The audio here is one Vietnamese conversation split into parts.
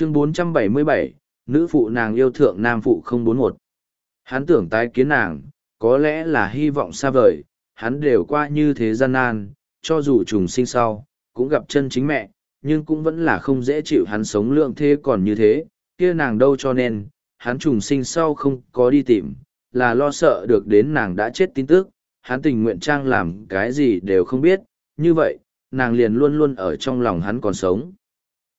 chương 477, nữ phụ nàng yêu thượng nam phụ 041. Hắn tưởng tái kiến nàng, có lẽ là hy vọng xa vời, hắn đều qua như thế gian nan, cho dù trùng sinh sau, cũng gặp chân chính mẹ, nhưng cũng vẫn là không dễ chịu hắn sống lượng thế còn như thế, kia nàng đâu cho nên, hắn trùng sinh sau không có đi tìm, là lo sợ được đến nàng đã chết tin tức, hắn tình nguyện trang làm cái gì đều không biết, như vậy, nàng liền luôn luôn ở trong lòng hắn còn sống.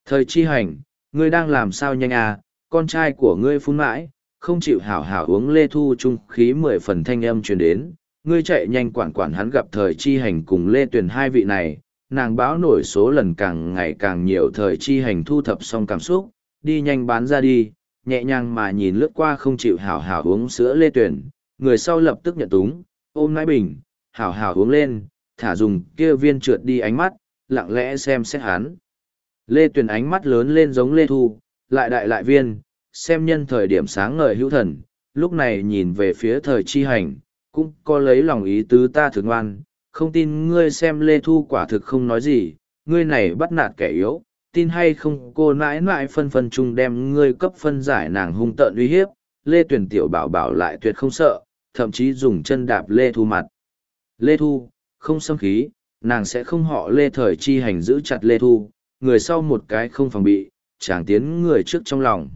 Thời chi hành, ngươi đang làm sao nhanh à, con trai của ngươi phun mãi, không chịu hảo hảo uống lê thu trung khí mười phần thanh âm truyền đến, ngươi chạy nhanh quản quản hắn gặp thời chi hành cùng lê tuyển hai vị này, nàng báo nổi số lần càng ngày càng nhiều thời chi hành thu thập xong cảm xúc, đi nhanh bán ra đi, nhẹ nhàng mà nhìn lướt qua không chịu hảo hảo uống sữa lê tuyển, người sau lập tức nhận túng, ôm nãi bình, hảo hảo uống lên, thả dùng kia viên trượt đi ánh mắt, lặng lẽ xem xét hắn. Lê Tuyền ánh mắt lớn lên giống lê thu, lại đại lại viên, xem nhân thời điểm sáng ngời hữu thần, lúc này nhìn về phía thời chi hành, cũng có lấy lòng ý tứ ta thường ngoan, không tin ngươi xem lê thu quả thực không nói gì, ngươi này bắt nạt kẻ yếu, tin hay không cô nãi nãi phân phân chung đem ngươi cấp phân giải nàng hung tợn uy hiếp, lê Tuyền tiểu bảo bảo lại tuyệt không sợ, thậm chí dùng chân đạp lê thu mặt. Lê thu, không xâm khí, nàng sẽ không họ lê thời chi hành giữ chặt lê thu, người sau một cái không phòng bị, chàng tiến người trước trong lòng.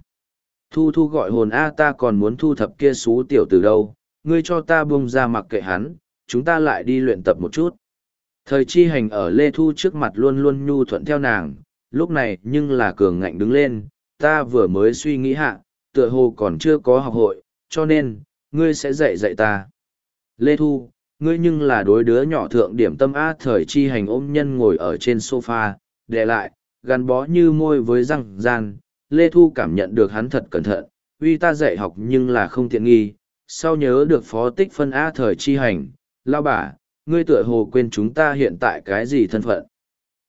Thu thu gọi hồn A ta còn muốn thu thập kia xú tiểu từ đâu, ngươi cho ta buông ra mặc kệ hắn, chúng ta lại đi luyện tập một chút. Thời chi hành ở Lê Thu trước mặt luôn luôn nhu thuận theo nàng, lúc này nhưng là cường ngạnh đứng lên, ta vừa mới suy nghĩ hạ, tựa hồ còn chưa có học hội, cho nên, ngươi sẽ dạy dạy ta. Lê Thu, ngươi nhưng là đối đứa nhỏ thượng điểm tâm a thời chi hành ôm nhân ngồi ở trên sofa, để lại, gắn bó như môi với răng gian, Lê Thu cảm nhận được hắn thật cẩn thận, uy ta dạy học nhưng là không tiện nghi, sau nhớ được phó tích phân a thời chi hành, lao bà, ngươi tựa hồ quên chúng ta hiện tại cái gì thân phận.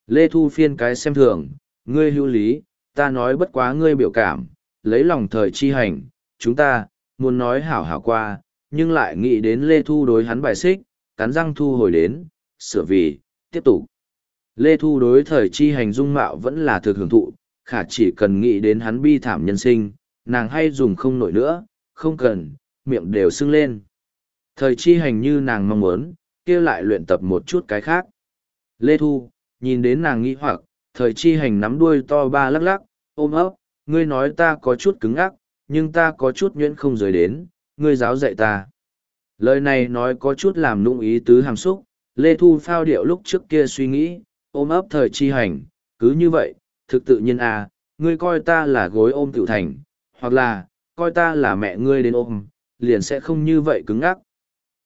Lê Thu phiên cái xem thường, ngươi hữu lý, ta nói bất quá ngươi biểu cảm, lấy lòng thời chi hành, chúng ta, muốn nói hảo hảo qua, nhưng lại nghĩ đến Lê Thu đối hắn bài xích, cắn răng thu hồi đến, sửa vì, tiếp tục. Lê Thu đối thời chi hành dung mạo vẫn là thực hưởng thụ, khả chỉ cần nghĩ đến hắn bi thảm nhân sinh, nàng hay dùng không nổi nữa, không cần, miệng đều sưng lên. Thời chi hành như nàng mong muốn, kia lại luyện tập một chút cái khác. Lê Thu, nhìn đến nàng nghĩ hoặc, thời chi hành nắm đuôi to ba lắc lắc, ôm ấp, ngươi nói ta có chút cứng ắc, nhưng ta có chút nhuyễn không rời đến, ngươi giáo dạy ta. Lời này nói có chút làm nung ý tứ hàm xúc, Lê Thu phao điệu lúc trước kia suy nghĩ, ôm ấp thời chi hành, cứ như vậy, thực tự nhiên à, ngươi coi ta là gối ôm tiểu thành, hoặc là, coi ta là mẹ ngươi đến ôm, liền sẽ không như vậy cứng ngắc.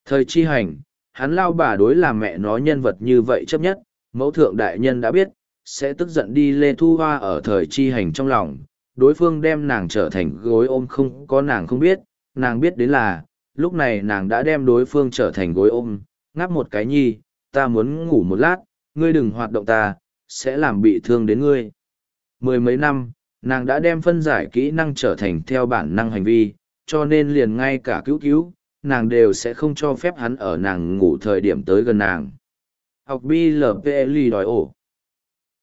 Thời chi hành, hắn lao bà đối làm mẹ nó nhân vật như vậy chấp nhất, mẫu thượng đại nhân đã biết, sẽ tức giận đi Lê Thu Hoa ở thời chi hành trong lòng, đối phương đem nàng trở thành gối ôm không có nàng không biết, nàng biết đến là, lúc này nàng đã đem đối phương trở thành gối ôm, ngáp một cái nhi, ta muốn ngủ một lát, ngươi đừng hoạt động ta, sẽ làm bị thương đến ngươi. Mười mấy năm, nàng đã đem phân giải kỹ năng trở thành theo bản năng hành vi, cho nên liền ngay cả cứu cứu, nàng đều sẽ không cho phép hắn ở nàng ngủ thời điểm tới gần nàng. Học BLPLI đòi ổ.